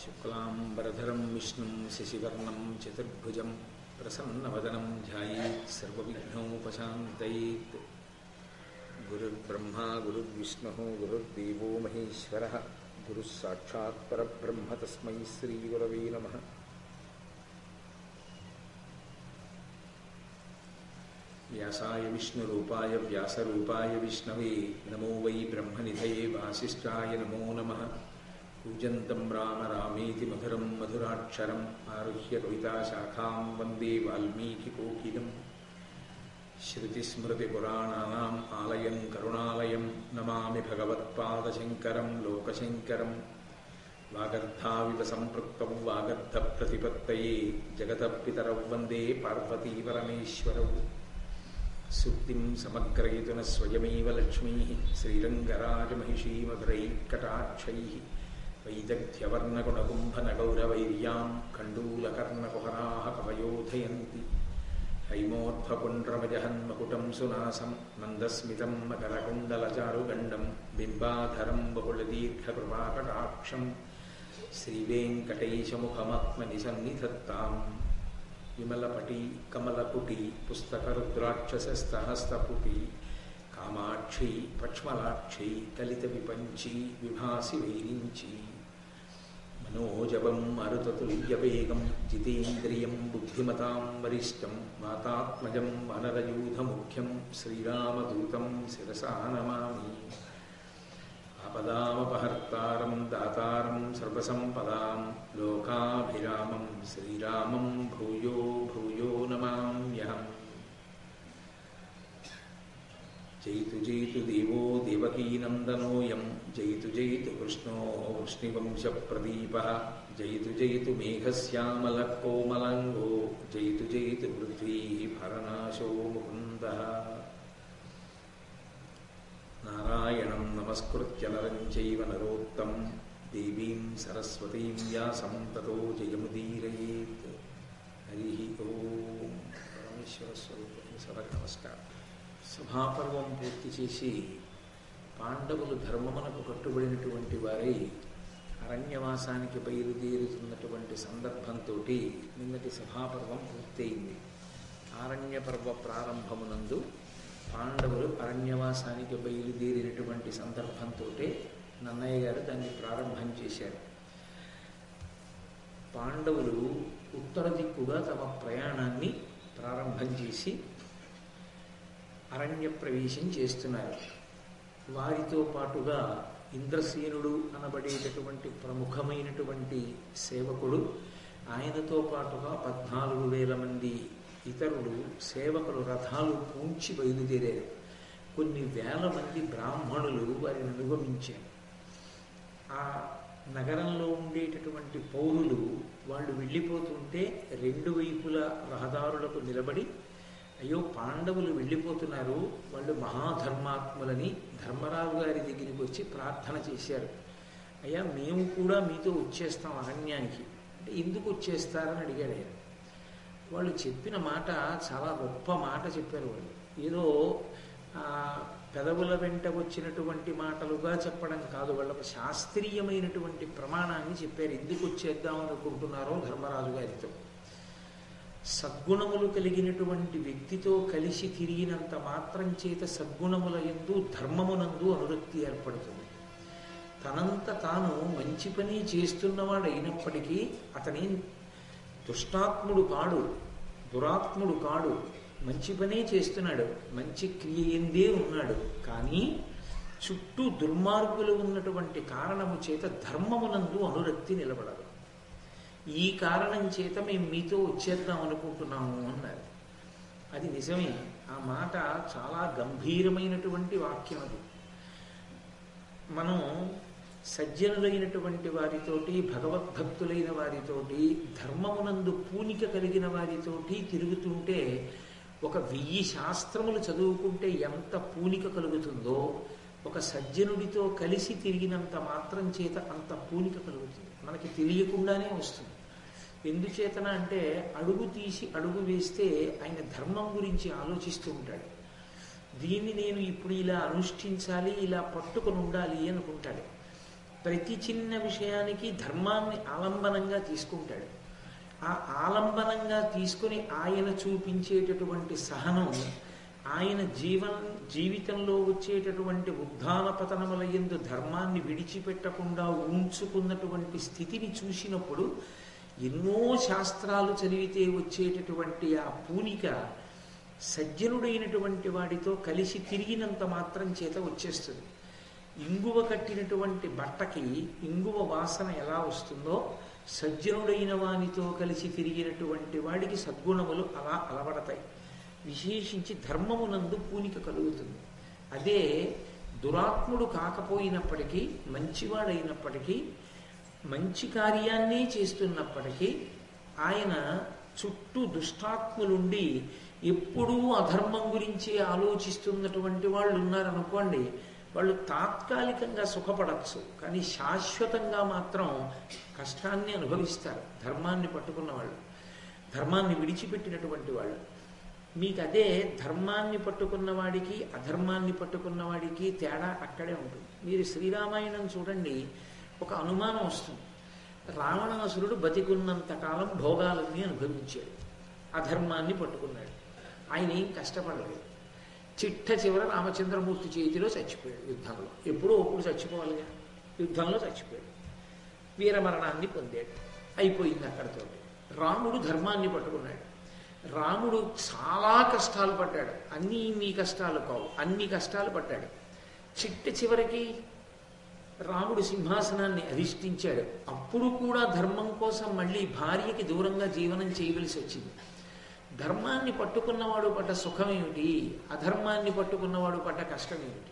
शुक्लाम्बरधरं विष्णुं शशिवर्णं चतुर्भुजं प्रसन्नवदनं ध्यायेत् सर्वविघ्नोपशान्तयेत्। गुरुर्ब्रह्मा गुरुर्विष्णुः गुरुर्देवो महेश्वरः गुरुस्साक्षात्परब्रह्म तस्मै श्रीगुरवे नमः। व्यासाय विष्णुरूपाय व्यासरूपाय विष्णवे नमो वै ब्रह्मनिधये वासिष्ठाय नमो नमः। कूजन्तं राम रामेति मधुरं मधुराक्षरम् आरुह्य कविताशाखां वन्दे वाल्मीकिकोकिलं श्रुतिस्मृतिपुराणानाम् आलयं करुणालयं नमामि भगवत्पादशङ्करं लोकशङ्करं वागर्थाविव सम्पृक्तौ वागर्थप्रतिपत्तये जगतपितरौ वन्दे पार्वतीपरमेश्वरौ सुप्तिं समग्रयितुनः स्वयमेव लक्ष्मीः श्रीरङ्गराजमहिषीमधुरैः कटाक्षैः వైదగ్ధ్యవర్ణగుణగుంభనగౌరవైర్యాం కండూలకర్ణకుహరాः కవయోధయంతి హైమోర్ధ్వపుండ్రమజహన్మకుటం సునాసం మందస్మితం మకరకుండలచారుగండం బింబాధరం బహుళదీర్ఘకృపాకటాక్షం శ్రీవేంకటేశముఖమాత్మని సన్నిధత్తాం విమలపటి కమలపుటి పుస్తకరుద్రాక్షసస్తహస్తపుటి కామాక్షి పక్ష్మలాక్షి కలిత విపంచి విభాసి नो जपम मरुततुल्यवेगं जितेन्द्रियं बुद्धिमतां वरिष्ठं मातात्मजं वनरयूथमुख्यं श्रीरामदूतं शिरसा नमामि। आपदामपहर्तारं दातारं सर्वसम्पदां लोकाभिरामं श्रीरामं भूयो भूयो नमाम्यहम्। जयतु जयतु देवो देवकीनन्दनोऽयम् జైతు జైతు కృష్ణో వృష్ణివంశప్రదీప జైతు జైతు మేఘశ్యామలకోమలంగో జైతు జైతు పృథ్వీ భరనాశో ముకుంద నారాయణం నమస్కృత్య నరం చైవ నరోత్తం దేవీం సరస్వతీం వ్యాసం తతో జయముదీరయేత్ హరి ఓం పరమేశ్వర స్వరూపం సభకు నమస్కారం సభాపర్వం పూర్తి చేసి పాండవులు ధర్మమునకు కట్టుబడినటువంటి వారై అరణ్యవాసానికి బయలుదేరుతున్నటువంటి సందర్భంతో నిన్నటి సభాపర్వం పూర్తయింది. ఆరణ్య పర్వ ప్రారంభమునందు పాండవులు అరణ్యవాసానికి బయలుదేరినటువంటి సందర్భంతో నన్నయ్య గారు దాన్ని ప్రారంభం చేశారు. పాండవులు ఉత్తర దిక్కుగా తమ ప్రయాణాన్ని ప్రారంభం చేసి అరణ్య ప్రవేశం చేస్తున్నారు. వారితో పాటుగా ఇంద్రసేనుడు అనబడేటటువంటి ప్రముఖమైనటువంటి సేవకుడు. ఆయనతో పాటుగా పద్నాలుగు వేల మంది ఇతరులు సేవకులు రథాలు పూంచి బయలుదేరారు. కొన్ని వేల మంది బ్రాహ్మణులు వారిని అనుగమించారు. ఆ నగరంలో ఉండేటటువంటి పౌరులు వాళ్ళు వెళ్ళిపోతుంటే రెండు వైపుల రహదారులకు నిలబడి అయ్యో పాండవులు వెళ్ళిపోతున్నారు. వాళ్ళు మహాధర్మాత్ములని ధర్మరాజు గారి దగ్గరికి వచ్చి ప్రార్థన చేశారు. అయ్యా మేము కూడా మీతో వచ్చేస్తాం అరణ్యానికి. అంటే ఎందుకు వచ్చేస్తారని అడిగాడు ఆయన. వాళ్ళు చెప్పిన మాట చాలా గొప్ప మాట చెప్పారు వాళ్ళు. ఏదో పెదవుల వెంట వచ్చినటువంటి మాటలుగా చెప్పడం కాదు. వాళ్ళకు శాస్త్రీయమైనటువంటి ప్రమాణాన్ని చెప్పారు. ఎందుకు వచ్చేద్దాం అనుకుంటున్నారో ధర్మరాజు గారితో. సద్గుణములు కలిగినటువంటి వ్యక్తితో కలిసి తిరిగినంత మాత్రం చేత సద్గుణముల ఎందు ధర్మమునందు అనురక్తి ఏర్పడుతుంది. తనంత తాను మంచి పని చేస్తున్నవాడు అయినప్పటికీ అతని దుష్టాత్ముడు కాడు దురాత్ముడు కాడు మంచి పనే చేస్తున్నాడు మంచి క్రియ ఎందే ఉన్నాడు. కానీ చుట్టూ దుర్మార్గులు ఉన్నటువంటి కారణము చేత ధర్మమునందు అనురక్తి నిలబడదు. ఈ కారణం చేత మేము మీతో వచ్చేద్దాం అనుకుంటున్నాము అన్నారు. అది నిజమే. ఆ మాట చాలా గంభీరమైనటువంటి వాక్యం అది. మనం సజ్జనులైనటువంటి వారితోటి భగవద్భక్తులైన వారితోటి ధర్మమునందు పూనిక కలిగిన వారితోటి తిరుగుతుంటే ఒక వెయ్యి శాస్త్రములు చదువుకుంటే ఎంత పూనిక కలుగుతుందో ఒక సజ్జనుడితో కలిసి తిరిగినంత మాత్రం చేత అంత పూనిక కలుగుతుంది. మనకి తెలియకుండానే వస్తుంది. ఎందుచేతన అంటే అడుగు తీసి అడుగు వేస్తే ఆయన ధర్మం గురించి ఆలోచిస్తూ ఉంటాడు. దీన్ని నేను ఇప్పుడు ఇలా అనుష్ఠించాలి ఇలా పట్టుకొని ఉండాలి అనుకుంటాడు. ప్రతి చిన్న విషయానికి ధర్మాన్ని ఆలంబనంగా తీసుకుంటాడు. ఆ ఆలంబనంగా తీసుకుని ఆయన చూపించేటటువంటి సహనం ఆయన జీవన జీవితంలో వచ్చేటటువంటి ఉద్ధాన పతనముల ఎందు ధర్మాన్ని విడిచిపెట్టకుండా ఉంచుకున్నటువంటి స్థితిని చూసినప్పుడు ఎన్నో శాస్త్రాలు చదివితే వచ్చేటటువంటి ఆ పూనిక సజ్జనుడైనటువంటి వాడితో కలిసి తిరిగినంత మాత్రం చేత వచ్చేస్తుంది. ఇంగువ కట్టినటువంటి బట్టకి ఇంగువ వాసన ఎలా వస్తుందో సజ్జనుడైన వానితో కలిసి తిరిగినటువంటి వాడికి సద్గుణములు అలా అలవడతాయి. విశేషించి ధర్మమునందు పూనిక కలుగుతుంది. అదే దురాత్ముడు కాకపోయినప్పటికీ మంచివాడైనప్పటికీ మంచి కార్యాన్నే చేస్తున్నప్పటికీ ఆయన చుట్టూ దుష్టాత్ములుండి ఎప్పుడూ అధర్మం గురించి ఆలోచిస్తున్నటువంటి వాళ్ళు ఉన్నారనుకోండి వాళ్ళు తాత్కాలికంగా సుఖపడచ్చు. కానీ శాశ్వతంగా మాత్రం కష్టాన్ని అనుభవిస్తారు ధర్మాన్ని పట్టుకున్న వాళ్ళు ధర్మాన్ని విడిచిపెట్టినటువంటి వాళ్ళు. మీకు అదే ధర్మాన్ని పట్టుకున్న వాడికి అధర్మాన్ని పట్టుకున్న వాడికి తేడా అక్కడే ఉంటుంది. మీరు శ్రీరామాయణం చూడండి ఒక అనుమానం వస్తుంది. రావణాసురుడు బతికున్నంత కాలం భోగాలన్నీ అనుభవించాడు. అధర్మాన్ని పట్టుకున్నాడు. ఆయన ఏం కష్టపడలేదు. చిట్ట చివర రామచంద్రమూర్తి చేతిలో చచ్చిపోయాడు యుద్ధంలో. ఎప్పుడో ఒప్పుడు చచ్చిపోవాలిగా. యుద్ధంలో చచ్చిపోయాడు. వీరమరణాన్ని పొందాడు. అయిపోయింది అక్కడితో రాముడు ధర్మాన్ని పట్టుకున్నాడు. రాముడు చాలా కష్టాలు పడ్డాడు. అన్నీ మీ కష్టాలు కావు. అన్ని కష్టాలు పడ్డాడు. చిట్ట చివరికి రాముడు సింహాసనాన్ని అధిష్ఠించాడు. అప్పుడు కూడా ధర్మం కోసం మళ్ళీ భార్యకి దూరంగా జీవనం చేయవలసి వచ్చింది. ధర్మాన్ని పట్టుకున్నవాడు పడ్డ సుఖం ఏమిటి? అధర్మాన్ని పట్టుకున్నవాడు పడ్డ కష్టం ఏమిటి?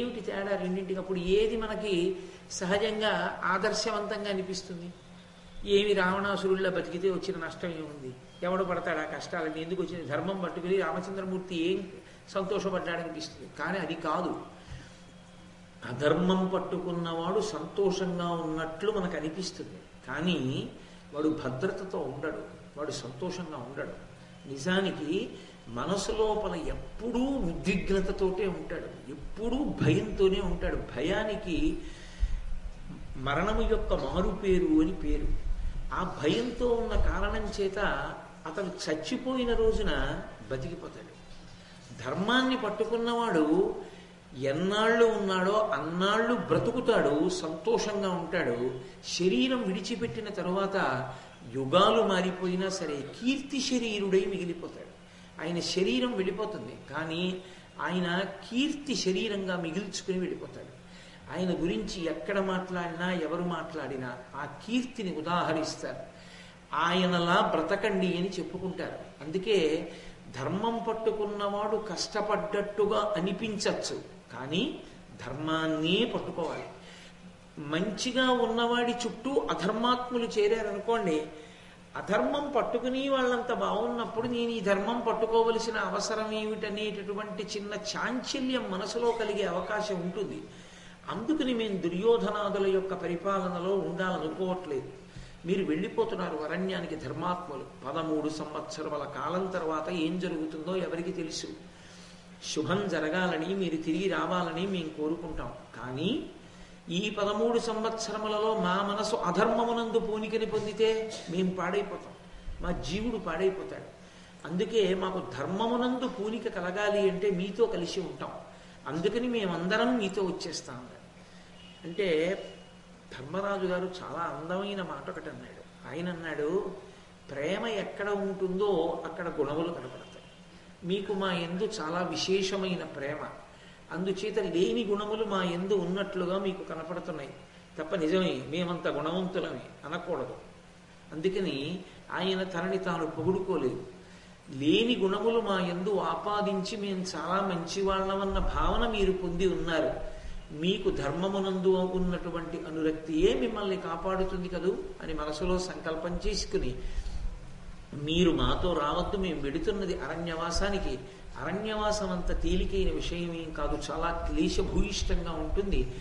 ఏమిటి తేడా రెండింటికి? అప్పుడు ఏది మనకి సహజంగా ఆదర్శవంతంగా అనిపిస్తుంది? ఏమి రావణాసురుల్లో బతికితే వచ్చిన నష్టం ఏముంది? ఎవడు పడతాడు ఆ కష్టాలని ఎందుకు వచ్చింది? ధర్మం పట్టుకుని రామచంద్రమూర్తి ఏం సంతోషపడ్డాడనిపిస్తుంది? కానీ అది కాదు. అధర్మం పట్టుకున్నవాడు సంతోషంగా ఉన్నట్లు మనకు అనిపిస్తుంది. కానీ వాడు భద్రతతో ఉండడు. వాడు సంతోషంగా ఉండడు. నిజానికి మనసు లోపల ఎప్పుడూ ఉద్విగ్నతతోటే ఉంటాడు. ఎప్పుడూ భయంతోనే ఉంటాడు. భయానికి మరణము యొక్క మారు పేరు అని పేరు. ఆ భయంతో ఉన్న కారణం చేత అతను చచ్చిపోయిన రోజున బతికిపోతాడు. ధర్మాన్ని పట్టుకున్నవాడు ఎన్నాళ్ళు ఉన్నాడో అన్నాళ్ళు బ్రతుకుతాడు సంతోషంగా ఉంటాడు. శరీరం విడిచిపెట్టిన తరువాత యుగాలు మారిపోయినా సరే కీర్తి శరీరుడై మిగిలిపోతాడు. ఆయన శరీరం వెళ్ళిపోతుంది కానీ ఆయన కీర్తి శరీరంగా మిగిల్చుకుని వెళ్ళిపోతాడు ఆయన గురించి ఎక్కడ మాట్లాడినా ఎవరు మాట్లాడినా ఆ కీర్తిని ఉదాహరిస్తారు. ఆయనలా బ్రతకండి అని చెప్పుకుంటారు. అందుకే ధర్మం పట్టుకున్నవాడు కష్టపడ్డట్టుగా అనిపించవచ్చు కానీ ధర్మాన్నే పట్టుకోవాలి. మంచిగా ఉన్నవాడి చుట్టూ అధర్మాత్ములు చేరారనుకోండి అధర్మం పట్టుకుని వాళ్ళంత బాగున్నప్పుడు నేను ఈ ధర్మం పట్టుకోవలసిన అవసరం ఏమిటనేటటువంటి చిన్న చాంచల్యం మనసులో కలిగే అవకాశం ఉంటుంది. అందుకని మేము దుర్యోధనాదుల యొక్క పరిపాలనలో ఉండాలనుకోవట్లేదు. మీరు వెళ్ళిపోతున్నారు అరణ్యానికి ధర్మాత్ములు. పదమూడు సంవత్సరముల కాలం తర్వాత ఏం జరుగుతుందో ఎవరికి తెలుసు. శుభం జరగాలని మీరు తిరిగి రావాలని మేము కోరుకుంటాం. కానీ ఈ పదమూడు సంవత్సరములలో మా మనసు అధర్మమునందు పూనికని పొందితే మేము పాడైపోతాం. మా జీవుడు పాడైపోతాడు. అందుకే మాకు ధర్మమునందు పూనిక కలగాలి అంటే మీతో కలిసి ఉంటాం. అందుకని మేమందరం మీతో వచ్చేస్తాం. అంటే ధర్మరాజు గారు చాలా అందమైన మాట ఒకటి అన్నాడు. ఆయన అన్నాడు ప్రేమ ఎక్కడ ఉంటుందో అక్కడ గుణములు కనపడతాయి. మీకు మా ఎందు చాలా విశేషమైన ప్రేమ. అందుచేత లేని గుణములు మా ఎందు ఉన్నట్లుగా మీకు కనపడుతున్నాయి. తప్ప నిజమే మేమంత గుణవంతులమే అనకూడదు. అందుకని ఆయన తనని తాను పొగుడుకోలేదు. లేని గుణములు మా ఎందు ఆపాదించి మేము చాలా మంచి వాళ్ళమన్న భావన మీరు పొంది ఉన్నారు. మీకు ధర్మమునందు ఉన్నటువంటి అనురక్తియే మిమ్మల్ని కాపాడుతుంది కదూ అని మనసులో సంకల్పం చేసుకుని మీరు మాతో రావద్దు మేము వెడుతున్నది అరణ్యవాసానికి. అరణ్యవాసం అంత తేలికైన విషయం ఏం కాదు చాలా క్లేశభూయిష్టంగా ఉంటుంది.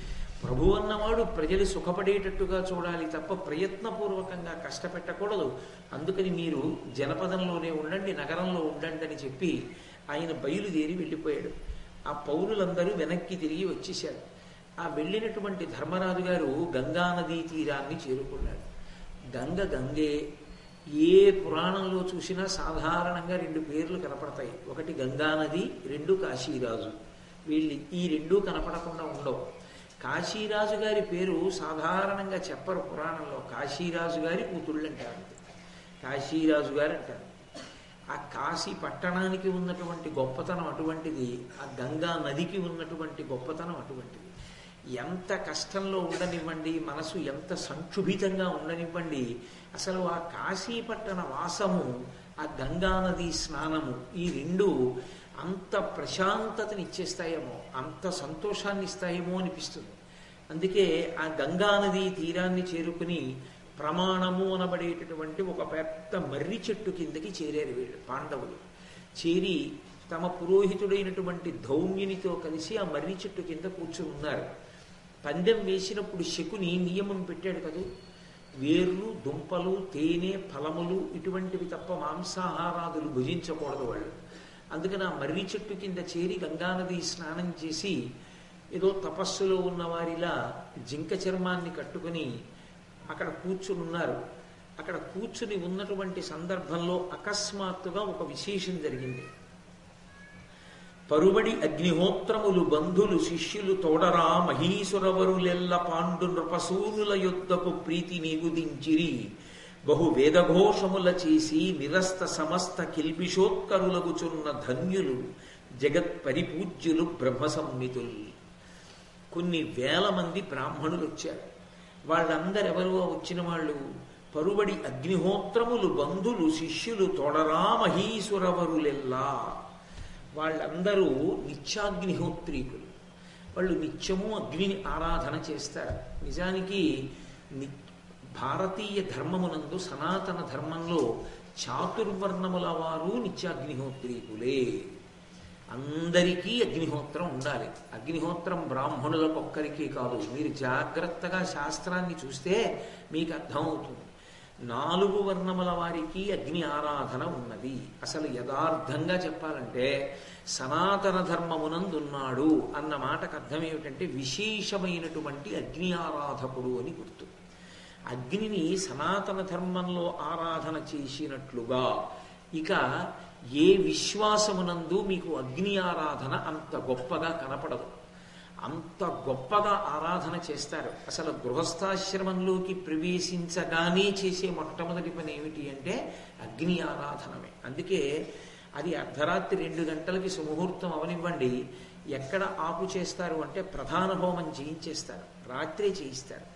ప్రభు అన్నవాడు ప్రజలు సుఖపడేటట్టుగా చూడాలి తప్ప ప్రయత్నపూర్వకంగా కష్టపెట్టకూడదు. అందుకని మీరు జనపదంలోనే ఉండండి నగరంలో ఉండండి అని చెప్పి ఆయన బయలుదేరి వెళ్ళిపోయాడు. ఆ పౌరులందరూ వెనక్కి తిరిగి వచ్చేశారు. ఆ వెళ్ళినటువంటి ధర్మరాజు గారు గంగా నదీ తీరాన్ని చేరుకున్నాడు. గంగ గంగే ఏ పురాణంలో చూసినా సాధారణంగా రెండు పేర్లు కనపడతాయి. ఒకటి గంగానది రెండు కాశీరాజు. వీళ్ళు ఈ రెండూ కనపడకుండా ఉండవు. కాశీరాజు గారి పేరు సాధారణంగా చెప్పరు పురాణంలో. కాశీరాజు గారి కూతుళ్ళు అంటారు కాశీరాజు గారు అంటారు ఆ కాశీ పట్టణానికి ఉన్నటువంటి గొప్పతనం అటువంటిది ఆ గంగా నదికి ఉన్నటువంటి గొప్పతనం అటువంటిది. ఎంత కష్టంలో ఉండనివ్వండి మనసు ఎంత సంక్షుభితంగా ఉండనివ్వండి అసలు ఆ కాశీపట్టణ వాసము ఆ గంగా నది స్నానము ఈ రెండు అంత ప్రశాంతతని ఇచ్చేస్తాయేమో అంత సంతోషాన్ని ఇస్తాయేమో అనిపిస్తుంది. అందుకే ఆ గంగా నది తీరాన్ని చేరుకుని ప్రమాణము అనబడేటటువంటి ఒక పెద్ద మర్రి చెట్టు కిందకి చేరారు వీళ్ళు పాండవులు. చేరి తమ పురోహితుడైనటువంటి ధౌమ్యునితో కలిసి ఆ మర్రి చెట్టు కింద కూర్చుని ఉన్నారు. పందెం వేసినప్పుడు శకుని నియమం పెట్టాడు కదూ. వేర్లు దుంపలు తేనె ఫలములు ఇటువంటివి తప్ప మాంసాహారాదులు భుజించకూడదు వాళ్ళు. అందుకని ఆ మర్రి చెట్టు కింద చేరి గంగానది స్నానం చేసి ఏదో తపస్సులో ఉన్న వారిలా జింక చర్మాన్ని కట్టుకుని అక్కడ కూర్చుని ఉన్నారు. అక్కడ కూర్చుని ఉన్నటువంటి సందర్భంలో అకస్మాత్తుగా ఒక విశేషం జరిగింది. పరుబడి అగ్నిహోత్రములు బంధులు శిష్యులు తోడరా మహీసురవరులెల్ల పాండు నృపసూరుల యుద్ధకు ప్రీతి నీగుదించిరి బహు వేదఘోషముల చేసి నిరస్త సమస్త కిల్బిషోత్కరులగుచున్న ధన్యులు జగత్ పరిపూజ్యులు బ్రహ్మ కొన్ని వేల మంది బ్రాహ్మణులు వచ్చారు వాళ్ళందరెవరో వచ్చిన వాళ్ళు పరుబడి అగ్నిహోత్రములు బంధులు శిష్యులు తొడరా మహీసురవరులెల్లా వాళ్ళందరూ నిత్యాగ్నిహోత్రీకులు. వాళ్ళు నిత్యము అగ్నిని ఆరాధన చేస్తారు. నిజానికి ని భారతీయ ధర్మమునందు సనాతన ధర్మంలో చాతుర్వర్ణముల వారు నిత్యాగ్నిహోత్రీకులే. అందరికీ అగ్నిహోత్రం ఉండాలి. అగ్నిహోత్రం బ్రాహ్మణులకు ఒక్కరికి కాదు. మీరు జాగ్రత్తగా శాస్త్రాన్ని చూస్తే మీకు అర్థమవుతుంది. నాలుగు వర్ణముల వారికి అగ్ని ఆరాధన ఉన్నది. అసలు యథార్థంగా చెప్పాలంటే సనాతన ధర్మమునందున్నాడు అన్న మాటకు అర్థం ఏమిటంటే విశేషమైనటువంటి అగ్ని ఆరాధకుడు అని గుర్తు. అగ్నిని సనాతన ధర్మంలో ఆరాధన చేసినట్లుగా ఇక ఏ విశ్వాసమునందు మీకు అగ్ని ఆరాధన అంత గొప్పగా కనపడదు. అంత గొప్పగా ఆరాధన చేస్తారు. అసలు గృహస్థాశ్రమంలోకి ప్రవేశించగానే చేసే మొట్టమొదటి పని ఏమిటి అంటే అగ్ని ఆరాధనమే. అందుకే అది అర్ధరాత్రి రెండు గంటలకి సుముహూర్తం అవనివ్వండి. ఎక్కడ ఆపు చేస్తారు అంటే ప్రధాన హోమం చేయించేస్తారు. రాత్రే చేయిస్తారు.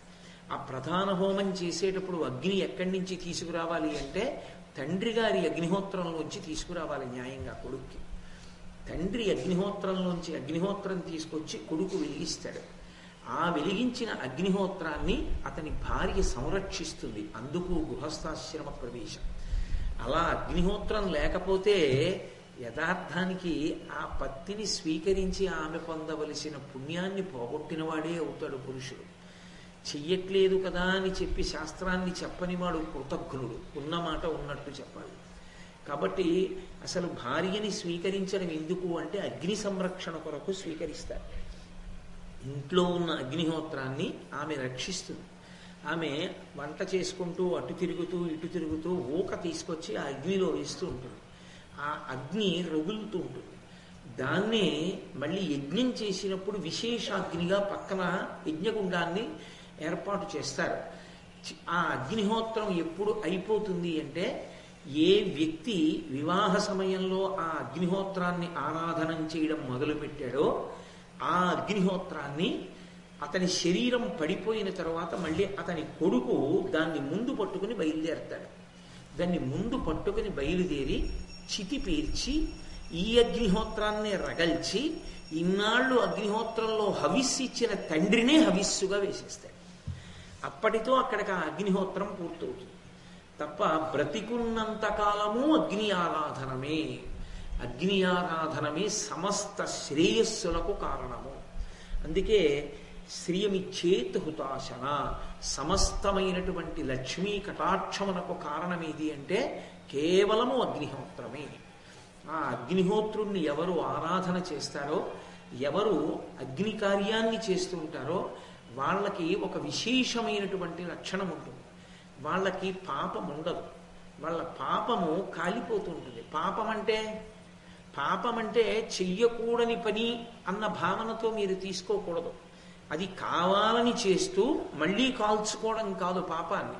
ఆ ప్రధాన హోమం చేసేటప్పుడు అగ్ని ఎక్కడి నుంచి తీసుకురావాలి అంటే తండ్రి గారి అగ్నిహోత్రంలోంచి తీసుకురావాలి న్యాయంగా కొడుక్కి. తండ్రి అగ్నిహోత్రంలోంచి అగ్నిహోత్రం తీసుకొచ్చి కొడుకు వెలిగిస్తాడు. ఆ వెలిగించిన అగ్నిహోత్రాన్ని అతని భార్య సంరక్షిస్తుంది. అందుకు గృహస్థాశ్రమ ప్రవేశం. అలా అగ్నిహోత్రం లేకపోతే యథార్థానికి ఆ పత్తిని స్వీకరించి ఆమె పొందవలసిన పుణ్యాన్ని పోగొట్టినవాడే అవుతాడు పురుషుడు. చెయ్యట్లేదు కదా అని చెప్పి శాస్త్రాన్ని చెప్పనివాడు కృతజ్ఞుడు. ఉన్నమాట ఉన్నట్టు చెప్పాలి. కాబట్టి అసలు భార్యని స్వీకరించడం ఎందుకు అంటే అగ్ని సంరక్షణ కొరకు స్వీకరిస్తారు. ఇంట్లో ఉన్న అగ్నిహోత్రాన్ని ఆమె రక్షిస్తుంది. ఆమె వంట చేసుకుంటూ అటు తిరుగుతూ ఇటు తిరుగుతూ ఊక తీసుకొచ్చి ఆ అగ్నిలో వేస్తూ ఉంటుంది. ఆ అగ్ని రగులుతూ ఉంటుంది. దాన్నే మళ్ళీ యజ్ఞం చేసినప్పుడు విశేషాగ్నిగా పక్కన యజ్ఞగుండాన్ని ఏర్పాటు చేస్తారు. ఆ అగ్నిహోత్రం ఎప్పుడు అయిపోతుంది అంటే ఏ వ్యక్తి వివాహ సమయంలో ఆ అగ్నిహోత్రాన్ని ఆరాధన చేయడం మొదలుపెట్టాడో ఆ అగ్నిహోత్రాన్ని అతని శరీరం పడిపోయిన తర్వాత మళ్ళీ అతని కొడుకు దాన్ని ముందు పట్టుకుని బయలుదేరతాడు. దాన్ని ముందు పట్టుకుని బయలుదేరి చితి పేర్చి ఈ అగ్నిహోత్రాన్ని రగల్చి ఇన్నాళ్ళు అగ్నిహోత్రంలో హవిస్సు ఇచ్చిన తండ్రినే హవిస్సుగా వేసేస్తాడు. అప్పటితో అక్కడికి ఆ అగ్నిహోత్రం పూర్తవుతుంది. తప్ప బ్రతికున్నంత కాలము అగ్ని ఆరాధనమే. అగ్ని ఆరాధనమే సమస్త శ్రేయస్సులకు కారణము. అందుకే శ్రియమిచ్చేత్ హుతాశన. సమస్తమైనటువంటి లక్ష్మీ కటాక్షమునకు కారణమేది అంటే కేవలము అగ్నిహోత్రమే. ఆ అగ్నిహోత్రుణ్ణి ఎవరు ఆరాధన చేస్తారో ఎవరు అగ్ని కార్యాన్ని చేస్తూ ఉంటారో వాళ్ళకి ఒక విశేషమైనటువంటి లక్షణం ఉంటుంది వాళ్ళకి పాపం ఉండదు. వాళ్ళ పాపము కాలిపోతూ ఉంటుంది పాపం అంటే పాపం అంటే చెయ్యకూడని పని అన్న భావనతో మీరు తీసుకోకూడదు. అది కావాలని చేస్తూ మళ్ళీ కాల్చుకోవడం కాదు పాపాన్ని.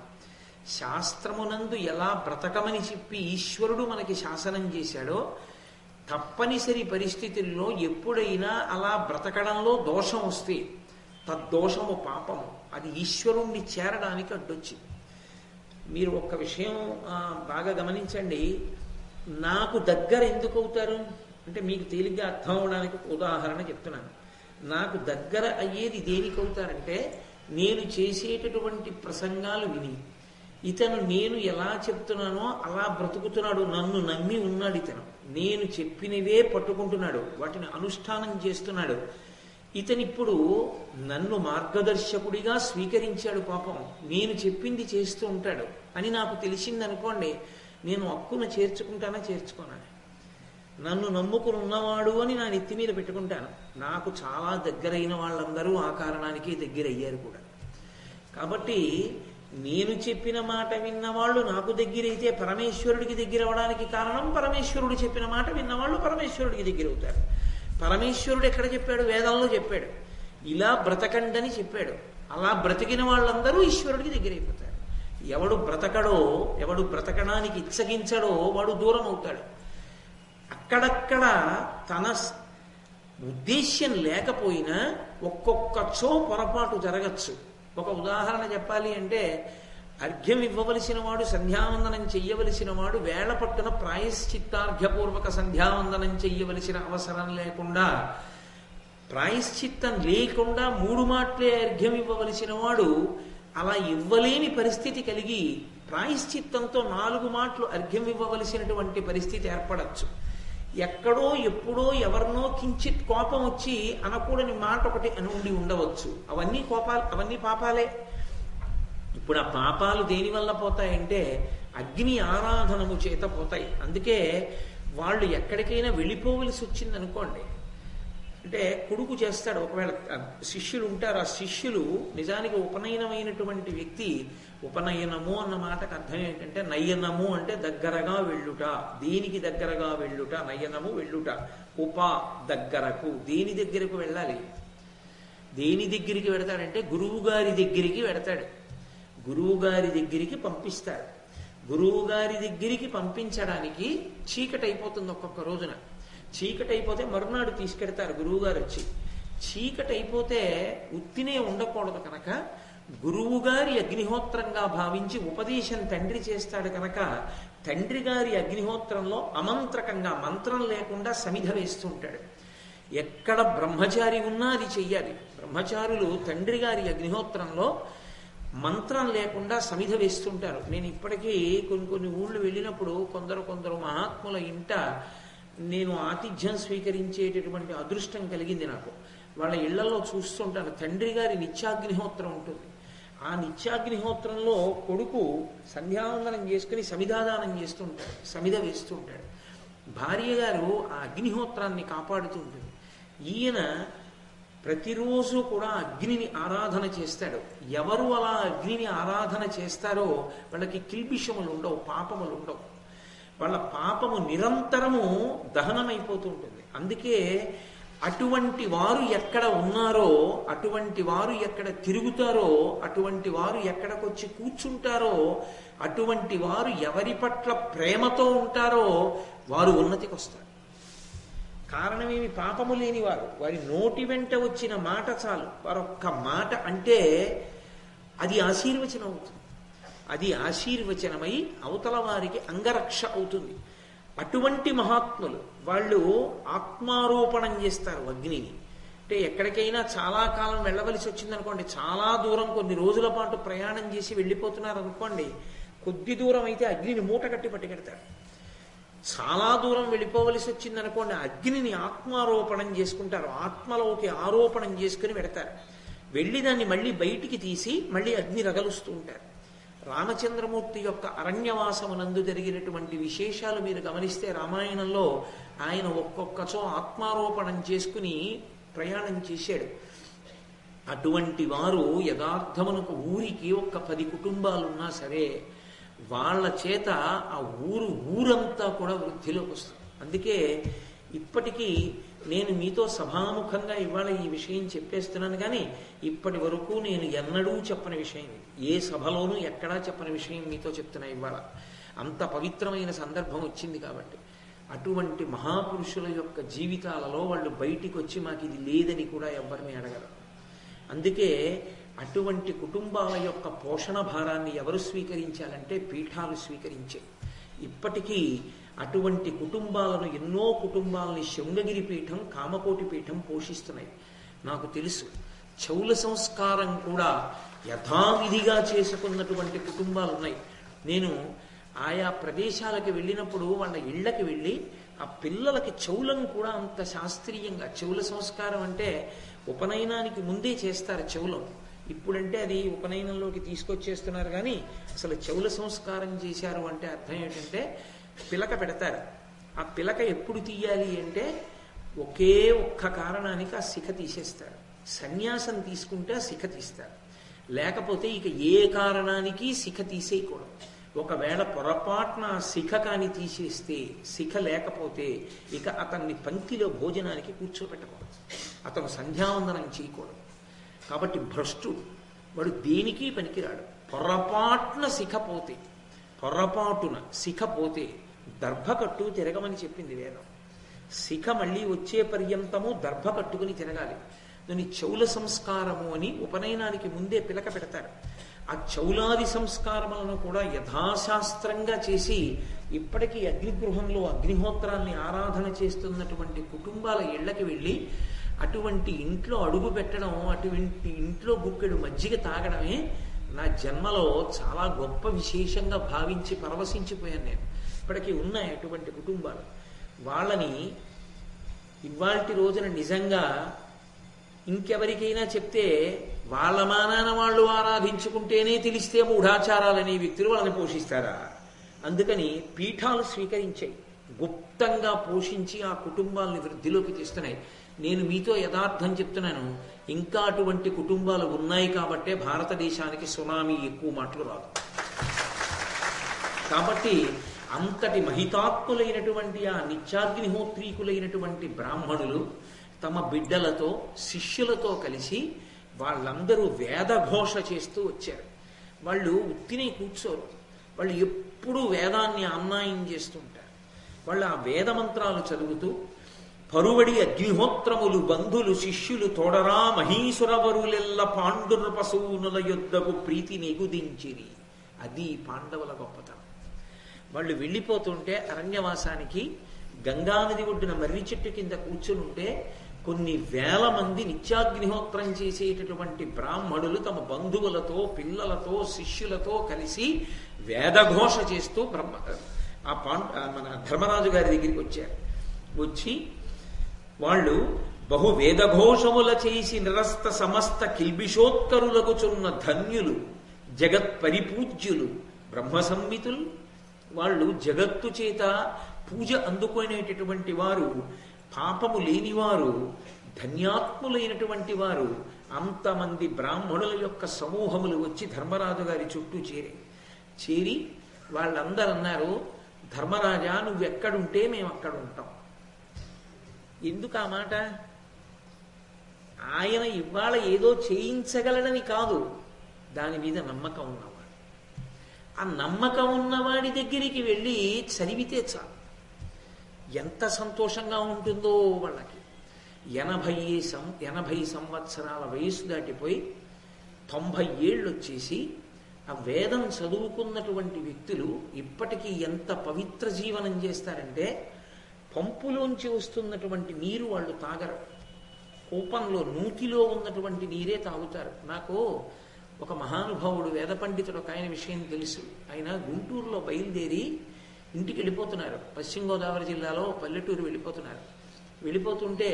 శాస్త్రమునందు ఎలా బ్రతకమని చెప్పి ఈశ్వరుడు మనకి శాసనం చేశాడో తప్పనిసరి పరిస్థితుల్లో ఎప్పుడైనా అలా బ్రతకడంలో దోషం వస్తే తద్దోషము పాపము. అది ఈశ్వరుణ్ణి చేరడానికి అడ్డొచ్చింది. మీరు ఒక్క విషయం బాగా గమనించండి. నాకు దగ్గర ఎందుకు అవుతారు? అంటే మీకు తేలిగ్గా అర్థం అవడానికి ఉదాహరణ చెప్తున్నాను. నాకు దగ్గర అయ్యేది దేనికి అవుతారంటే నేను చేసేటటువంటి ప్రసంగాలు విని ఇతను నేను ఎలా చెప్తున్నానో అలా బ్రతుకుతున్నాడు నన్ను నమ్మి ఉన్నాడు ఇతను. నేను చెప్పినవే పట్టుకుంటున్నాడు వాటిని అనుష్ఠానం చేస్తున్నాడు. ఇతనిప్పుడు నన్ను మార్గదర్శకుడిగా స్వీకరించాడు పాపం. నేను చెప్పింది చేస్తూ ఉంటాడు. అని నాకు తెలిసిందనుకోండి నేను హక్కును చేర్చుకుంటానా చేర్చుకోనా? నన్ను నమ్ముకుని ఉన్నవాడు అని నా నెత్తి మీద పెట్టుకుంటాను. నాకు చాలా దగ్గరైన వాళ్ళందరూ ఆ కారణానికి దగ్గరయ్యారు కూడా. కాబట్టి నేను చెప్పిన మాట విన్నవాళ్ళు నాకు దగ్గరైతే పరమేశ్వరుడికి దగ్గర అవడానికి కారణం పరమేశ్వరుడు చెప్పిన మాట విన్నవాళ్ళు పరమేశ్వరుడికి దగ్గర అవుతారు పరమేశ్వరుడు ఎక్కడ చెప్పాడు? వేదంలో చెప్పాడు. ఇలా బ్రతకండని చెప్పాడు. అలా బ్రతికిన వాళ్ళందరూ ఈశ్వరుడికి దగ్గరైపోతారు. ఎవడు బ్రతకడో ఎవడు బ్రతకడానికి ఇచ్చగించడో వాడు దూరం అవుతాడు అక్కడక్కడ తన ఉద్దేశ్యం లేకపోయినా ఒక్కొక్కచో పొరపాటు జరగచ్చు. ఒక ఉదాహరణ చెప్పాలి అంటే అర్ఘ్యం ఇవ్వవలసిన వాడు సంధ్యావందనం చెయ్యవలసిన వాడు వేళ పట్టున ప్రాయశ్చిత్తార్ఘ్యపూర్వక సంధ్యావందనం చెయ్యవలసిన అవసరం లేకుండా ప్రాయశ్చిత్తం లేకుండా మూడు మాటలే అర్ఘ్యం ఇవ్వవలసిన వాడు అలా ఇవ్వలేని పరిస్థితి కలిగి ప్రాయశ్చిత్తంతో నాలుగు మాటలు అర్ఘ్యం ఇవ్వవలసినటువంటి పరిస్థితి ఏర్పడచ్చు. ఎక్కడో ఎప్పుడో ఎవరినో కించిత్ కోపం వచ్చి అనకూడని మాట ఒకటి అని ఉండి ఉండవచ్చు. అవన్నీ కోపాలు అవన్నీ పాపాలే. ఇప్పుడు ఆ పాపాలు దేనివల్ల పోతాయంటే అగ్ని ఆరాధనము చేత పోతాయి. అందుకే వాళ్ళు ఎక్కడికైనా వెళ్ళిపోవలసి వచ్చింది అనుకోండి అంటే కొడుకు చేస్తాడు. ఒకవేళ శిష్యులు ఉంటారు. ఆ శిష్యులు నిజానికి ఉపనయనమైనటువంటి వ్యక్తి ఉపనయనము అన్న మాటకు అర్థం ఏంటంటే నయనము అంటే దగ్గరగా వెళ్ళుట. దేనికి దగ్గరగా వెళ్ళుట? నయనము వెళ్ళుట. ఉప దగ్గరకు. దేని దగ్గరకు వెళ్ళాలి? దేని దగ్గరికి వెడతాడంటే గురువు గారి దగ్గరికి వెడతాడు. గురువు గారి దగ్గరికి పంపిస్తారు గురువు గారి దగ్గరికి పంపించడానికి చీకటైపోతుంది ఒక్కొక్క రోజున. చీకటైపోతే మరునాడు తీసుకెడతారు గురువు గారు వచ్చి. చీకటైపోతే ఉత్తినే ఉండకూడదు కనుక గురువు గారి అగ్నిహోత్రంగా భావించి ఉపదేశం తండ్రి చేస్తాడు కనుక తండ్రి గారి అగ్నిహోత్రంలో అమంత్రకంగా మంత్రం లేకుండా సమిధ వేస్తుంటాడు ఎక్కడ బ్రహ్మచారి ఉన్నా అది చెయ్యాలి. బ్రహ్మచారులు తండ్రి గారి అగ్నిహోత్రంలో మంత్రం లేకుండా సమిధ వేస్తుంటారు. నేను ఇప్పటికీ కొన్ని కొన్ని ఊళ్ళు వెళ్ళినప్పుడు కొందరు కొందరు మహాత్ముల ఇంట నేను ఆతిథ్యం స్వీకరించేటటువంటి అదృష్టం కలిగింది నాకు. వాళ్ళ ఇళ్ళలో చూస్తుంటాను. తండ్రి గారి నిత్యాగ్నిహోత్రం ఉంటుంది. ఆ నిత్యాగ్నిహోత్రంలో కొడుకు సంధ్యావందనం చేసుకుని సమిధాదానం చేస్తుంటాడు. సమిధ వేస్తుంటాడు. భార్య గారు ఆ అగ్నిహోత్రాన్ని కాపాడుతూ ఉంటుంది. ఈయన ప్రతిరోజు కూడా అగ్నిని ఆరాధన చేస్తాడు. ఎవరు అలా అగ్నిని ఆరాధన చేస్తారో వాళ్ళకి కిల్బిషములు ఉండవు పాపములు ఉండవు. వాళ్ళ పాపము నిరంతరము దహనమైపోతూ ఉంటుంది అందుకే అటువంటి వారు ఎక్కడ ఉన్నారో అటువంటి వారు ఎక్కడ తిరుగుతారో అటువంటి వారు ఎక్కడికొచ్చి కూర్చుంటారో అటువంటి వారు ఎవరి పట్ల ప్రేమతో ఉంటారో వారు ఉన్నతికి వస్తారు కారణమేమి? పాపము లేని వారు వారి నోటి వెంట వచ్చిన మాట చాలు. వారొక్క మాట అంటే అది ఆశీర్వచనం అవుతుంది. అది ఆశీర్వచనమై అవతల వారికి అంగరక్ష అవుతుంది. అటువంటి మహాత్ములు వాళ్ళు ఆత్మారోపణం చేస్తారు అగ్నిని. అంటే ఎక్కడికైనా చాలా కాలం వెళ్ళవలసి వచ్చిందనుకోండి చాలా దూరం కొన్ని రోజుల పాటు ప్రయాణం చేసి వెళ్ళిపోతున్నారు అనుకోండి కొద్ది దూరం అయితే అగ్నిని మూట కట్టి పట్టుకెడతారు. చాలా దూరం వెళ్ళిపోవలసి వచ్చింది అనుకోండి అగ్నిని ఆత్మారోపణం చేసుకుంటారు. ఆత్మలోకి ఆరోపణం చేసుకుని పెడతారు. వెళ్ళి దాన్ని మళ్ళీ బయటికి తీసి మళ్ళీ అగ్ని రగలుస్తూ ఉంటారు. రామచంద్రమూర్తి యొక్క అరణ్యవాసమునందు జరిగినటువంటి విశేషాలు మీరు గమనిస్తే రామాయణంలో ఆయన ఒక్కొక్కచో ఆత్మారోపణం చేసుకుని ప్రయాణం చేశాడు. అటువంటి వారు యథార్థమునకు ఊరికి ఒక్క పది కుటుంబాలున్నా సరే వాళ్ళ చేత ఆ ఊరు ఊరంతా కూడా వృద్ధిలోకి వస్తుంది. అందుకే ఇప్పటికీ నేను మీతో సభాముఖంగా ఇవాళ ఈ విషయం చెప్పేస్తున్నాను కానీ ఇప్పటి వరకు నేను ఎన్నడూ చెప్పని విషయం ఏ సభలోనూ ఎక్కడా చెప్పని విషయం మీతో చెప్తున్నా ఇవాళ. అంత పవిత్రమైన సందర్భం వచ్చింది కాబట్టి. అటువంటి మహాపురుషుల యొక్క జీవితాలలో వాళ్ళు బయటికి వచ్చి మాకు ఇది లేదని కూడా ఎవరిని అడగరు. అందుకే అటువంటి కుటుంబాల యొక్క పోషణ భారాన్ని ఎవరు స్వీకరించాలంటే పీఠాలు స్వీకరించాయి ఇప్పటికీ అటువంటి కుటుంబాలను ఎన్నో కుటుంబాలని శృంగగిరి పీఠం కామకోటి పీఠం పోషిస్తున్నాయి. నాకు తెలుసు. చౌల సంస్కారం కూడా యథావిధిగా చేసుకున్నటువంటి కుటుంబాలు ఉన్నాయి. నేను ఆయా ప్రదేశాలకు వెళ్ళినప్పుడు వాళ్ళ ఇళ్ళకి వెళ్ళి ఆ పిల్లలకి చౌలం కూడా అంత శాస్త్రీయంగా చౌల సంస్కారం అంటే ఉపనయనానికి ముందే చేస్తారు చౌలం ఇప్పుడంటే అది ఉపనయనంలోకి తీసుకొచ్చేస్తున్నారు కానీ అసలు చెవుల సంస్కారం చేశారు అంటే అర్థం ఏంటంటే పిలక పెడతారు. ఆ పిలక ఎప్పుడు తీయాలి అంటే ఒకే ఒక్క కారణానికి ఆ శిఖ తీసేస్తారు. సన్యాసం తీసుకుంటే ఆ శిఖ తీస్తారు. లేకపోతే ఇక ఏ కారణానికి శిఖ తీసేయకూడదు. ఒకవేళ పొరపాటున శిఖ కాని తీసేస్తే శిఖ లేకపోతే ఇక అతన్ని పంక్తిలో భోజనానికి కూర్చోబెట్టకూడదు. అతను సంధ్యావందనం చేయకూడదు. కాబట్టి భ్రష్టుడు వాడు దేనికి పనికిరాడు. పొరపాటున సిఖపోతే పొరపాటున సిఖపోతే దర్భకట్టు తిరగమని చెప్పింది వేదం. శిఖ మళ్ళీ వచ్చే పర్యంతము దర్భ కట్టుకుని తిరగాలి. దాని చౌల సంస్కారము అని ఉపనయనానికి ముందే పిలక పెడతారు. ఆ చౌలాది సంస్కారములను కూడా యథాశాస్త్రంగా చేసి ఇప్పటికీ అగ్నిగృహంలో అగ్నిహోత్రాన్ని ఆరాధన చేస్తున్నటువంటి కుటుంబాల ఇళ్ళకి వెళ్ళి అటువంటి ఇంట్లో అడుగు పెట్టడం అటువంటి ఇంట్లో గుక్కెడు మజ్జిగ తాగడమే నా జన్మలో చాలా గొప్ప విశేషంగా భావించి పరవశించిపోయాను నేను. ఇప్పటికీ ఉన్నాయి అటువంటి కుటుంబాలు. వాళ్ళని ఇవాల్టి రోజున నిజంగా ఇంకెవరికైనా చెప్తే వాళ్ళ మానాన వాళ్ళు ఆరాధించుకుంటేనే తెలిస్తే మూఢాచారాలనే వ్యక్తులు వాళ్ళని పోషిస్తారా? అందుకని పీఠాలు స్వీకరించాయి. గుప్తంగా పోషించి ఆ కుటుంబాలని వృద్ధిలోకి తీస్తున్నాయి నేను మీతో యథార్థం చెప్తున్నాను. ఇంకా అటువంటి కుటుంబాలు ఉన్నాయి కాబట్టే భారతదేశానికి సునామీ ఎక్కువ మాటలు రాదు. కాబట్టి అంతటి మహితాత్ములైనటువంటి ఆ నిత్యాగ్నిహోత్రీకులైనటువంటి బ్రాహ్మణులు తమ బిడ్డలతో శిష్యులతో కలిసి వాళ్ళందరూ వేదఘోష చేస్తూ వచ్చారు. వాళ్ళు ఉత్తినే కూర్చోరు. వాళ్ళు ఎప్పుడూ వేదాన్ని అన్నాయం చేస్తుంటారు వాళ్ళు ఆ వేద మంత్రాలు చదువుతూ పరువడి అగ్నిహోత్రములు బంధులు శిష్యులు తోడరా మహీసురవరులెల్ల పాండునృపసూనుల యుద్ధకు ప్రీతి నెగుదించిరి. అది పాండవుల గొప్పతనం. వాళ్ళు వెళ్ళిపోతుంటే అరణ్యవాసానికి గంగానది ఒడ్డున మర్రి చెట్టు కింద కూర్చునుంటే కొన్ని వేల మంది నిత్యాగ్నిహోత్రం చేసేటటువంటి బ్రాహ్మణులు తమ బంధువులతో పిల్లలతో శిష్యులతో కలిసి వేదఘోష చేస్తూ బ్రహ్మ ఆ పాండ మన ధర్మరాజు గారి దగ్గరికి వచ్చారు. వచ్చి వాళ్ళు బహు వేదఘోషముల చేసి నిరస్త సమస్త కిల్బిషోత్కరులగుచున్న ధన్యులు జగత్ పరిపూజ్యులు బ్రహ్మ సంహితులు వాళ్ళు జగత్తు చేత పూజ అందుకునేటటువంటి వారు పాపము లేనివారు ధన్యాత్ములైనటువంటి వారు అంతమంది బ్రాహ్మణుల యొక్క సమూహములు వచ్చి ధర్మరాజు గారి చుట్టూ చేరి. చేరి వాళ్ళందరూ అన్నారు ధర్మరాజా నువ్వెక్కడుంటే మేము అక్కడ ఉంటాం ఎందుకు ఆ మాట? ఆయన ఇవాళ ఏదో చేయించగలడని కాదు. దాని మీద నమ్మకం ఉన్నవాడు. ఆ నమ్మకం ఉన్నవాడి దగ్గరికి వెళ్ళి చదివితే చాలు. ఎంత సంతోషంగా ఉంటుందో వాళ్ళకి. ఎనభై సం ఎనభై సంవత్సరాల వయసు దాటిపోయి తొంభై ఏళ్ళు వచ్చేసి ఆ వేదం చదువుకున్నటువంటి వ్యక్తులు ఇప్పటికీ ఎంత పవిత్ర జీవనం చేస్తారంటే పంపులోంచి వస్తున్నటువంటి నీరు వాళ్ళు తాగరు. కూపంలో నూతిలో ఉన్నటువంటి నీరే తాగుతారు. నాకు ఒక మహానుభావుడు వేద పండితుడు ఒక ఆయన విషయం తెలుసు. ఆయన గుంటూరులో బయలుదేరి ఇంటికి వెళ్ళిపోతున్నారు. పశ్చిమ గోదావరి జిల్లాలో పల్లెటూరు వెళ్ళిపోతున్నారు. వెళ్ళిపోతుంటే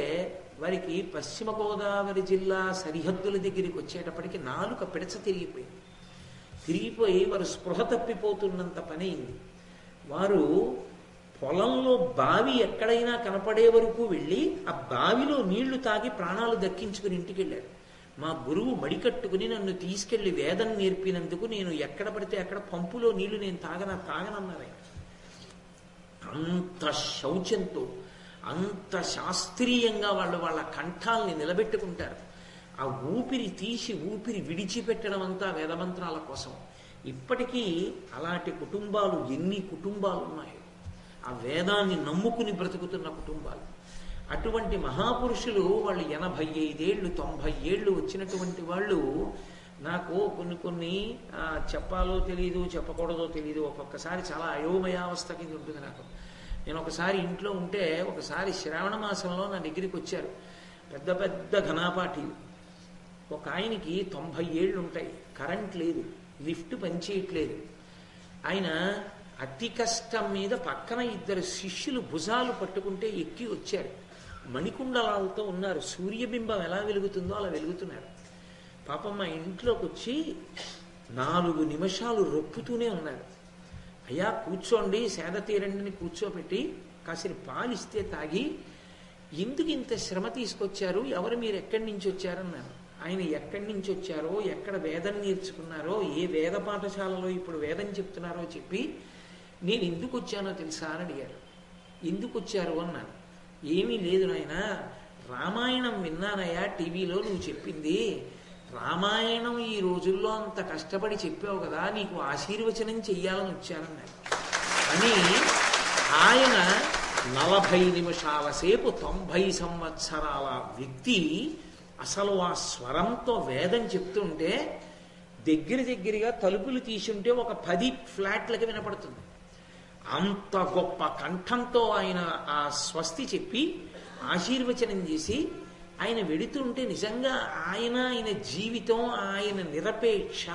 వారికి పశ్చిమ గోదావరి జిల్లా సరిహద్దుల దగ్గరికి వచ్చేటప్పటికి నాలుక పిడచ తిరిగిపోయింది. తిరిగిపోయి వారు స్పృహ తప్పిపోతున్నంత పని అయింది. వారు పొలంలో బావి ఎక్కడైనా కనపడే వరకు వెళ్ళి ఆ బావిలో నీళ్ళు తాగి ప్రాణాలు దక్కించుకుని ఇంటికి వెళ్ళారు మా గురువు మడికట్టుకుని నన్ను తీసుకెళ్ళి వేదం నేర్పినందుకు నేను ఎక్కడ పడితే అక్కడ పంపులో నీళ్ళు నేను తాగన తాగనన్నారు అంత శౌచంతో అంత శాస్త్రీయంగా వాళ్ళు వాళ్ళ కంఠాల్ని నిలబెట్టుకుంటారు. ఆ ఊపిరి తీసి ఊపిరి విడిచిపెట్టడం అంతా వేదమంత్రాల కోసం. ఇప్పటికీ అలాంటి కుటుంబాలు ఎన్ని కుటుంబాలు ఉన్నాయో ఆ వేదాన్ని నమ్ముకుని బ్రతుకుతున్న కుటుంబాలు. అటువంటి మహాపురుషులు వాళ్ళు ఎనభై ఐదేళ్ళు తొంభై ఏళ్ళు వచ్చినటువంటి వాళ్ళు నాకు కొన్ని కొన్ని చెప్పాలో తెలియదు చెప్పకూడదో తెలియదు ఒక్కొక్కసారి చాలా అయోమయావస్థ కింద ఉంటుంది నాకు. నేను ఒకసారి ఇంట్లో ఉంటే ఒకసారి శ్రావణ మాసంలో నా దగ్గరికి వచ్చారు. పెద్ద పెద్ద ఘనాపాఠీలు. ఒక ఆయనకి తొంభై ఏళ్ళు ఉంటాయి. కరెంట్ లేదు. లిఫ్ట్ పనిచేయట్లేదు. ఆయన అతి కష్టం మీద పక్కన ఇద్దరు శిష్యులు భుజాలు పట్టుకుంటే ఎక్కి వచ్చారు. మణికుండలాలతో ఉన్నారు. సూర్యబింబం ఎలా వెలుగుతుందో అలా వెలుగుతున్నారు. పాపం మా ఇంట్లోకి వచ్చి నాలుగు నిమిషాలు రొప్పుతూనే ఉన్నారు. అయ్యా కూర్చోండి సేద తీరండిని కూర్చోబెట్టి కాసిన పాలిస్తే తాగి ఎందుకు ఇంత శ్రమ తీసుకొచ్చారు? ఎవరు మీరు ఎక్కడి నుంచి వచ్చారన్నారు ఆయన ఎక్కడి నుంచి వచ్చారో ఎక్కడ వేదం నేర్చుకున్నారో ఏ వేద పాఠశాలలో ఇప్పుడు వేదం చెప్తున్నారో చెప్పి నేను ఎందుకు వచ్చానో తెలుసా అని అడిగారు ఎందుకు వచ్చారు అన్నాను. ఏమీ లేదు నాయన రామాయణం విన్నానయ్యా టీవీలో నువ్వు చెప్పింది. రామాయణం ఈ రోజుల్లో అంత కష్టపడి చెప్పావు కదా నీకు ఆశీర్వచనం చెయ్యాలని వచ్చానన్నాడు అని ఆయన నలభై నిమిషాల సేపు తొంభై సంవత్సరాల వ్యక్తి అసలు ఆ స్వరంతో వేదం చెప్తుంటే దగ్గర దగ్గరగా తలుపులు తీసుంటే ఒక పది ఫ్లాట్లకి వినపడుతుంది. అంత గొప్ప కంఠంతో ఆయన ఆ స్వస్తి చెప్పి ఆశీర్వచనం చేసి ఆయన వెడుతుంటే నిజంగా ఆయన ఆయన జీవితం ఆయన నిరపేక్ష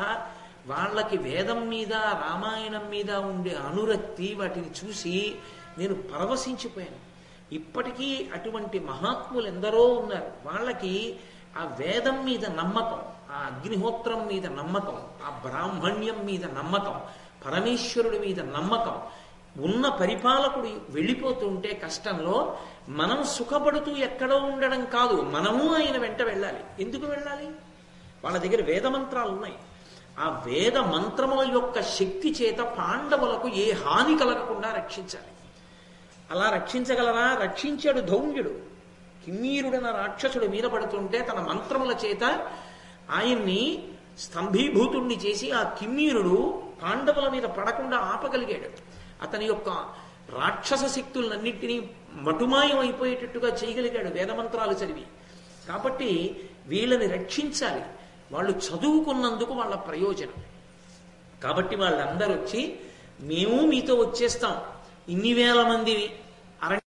వాళ్ళకి వేదం మీద రామాయణం మీద ఉండే అనురక్తి వాటిని చూసి నేను పరవశించిపోయాను. ఇప్పటికీ అటువంటి మహాత్ములు ఎందరో ఉన్నారు. వాళ్ళకి ఆ వేదం మీద నమ్మకం ఆ అగ్నిహోత్రం మీద నమ్మకం ఆ బ్రాహ్మణ్యం మీద నమ్మకం పరమేశ్వరుడి మీద నమ్మకం ఉన్న పరిపాలకుడు వెళ్ళిపోతుంటే కష్టంలో మనం సుఖపడుతూ ఎక్కడో ఉండడం కాదు మనము ఆయన వెంట వెళ్ళాలి. ఎందుకు వెళ్ళాలి? వాళ్ళ దగ్గర వేద మంత్రాలు ఉన్నాయి. ఆ వేద మంత్రముల యొక్క శక్తి చేత పాండవులకు ఏ హాని కలగకుండా రక్షించాలి. అలా రక్షించగలరా? రక్షించాడు ధౌమ్యుడు. కిమ్మీరుడన రాక్షసుడు మీద పడుతుంటే తన మంత్రముల చేత ఆయన్ని స్తంభీభూతుణ్ణి చేసి ఆ కిమ్మీరుడు పాండవుల మీద పడకుండా ఆపగలిగాడు. అతని యొక్క రాక్షస శక్తులన్నింటినీ మటుమాయం అయిపోయేటట్టుగా చేయగలిగాడు వేదమంత్రాలు చదివి. కాబట్టి వీళ్ళని రక్షించాలి. వాళ్ళు చదువుకున్నందుకు వాళ్ళ ప్రయోజనం. కాబట్టి వాళ్ళందరూ వచ్చి మేము మీతో వచ్చేస్తాం. ఇన్ని వేల మందిని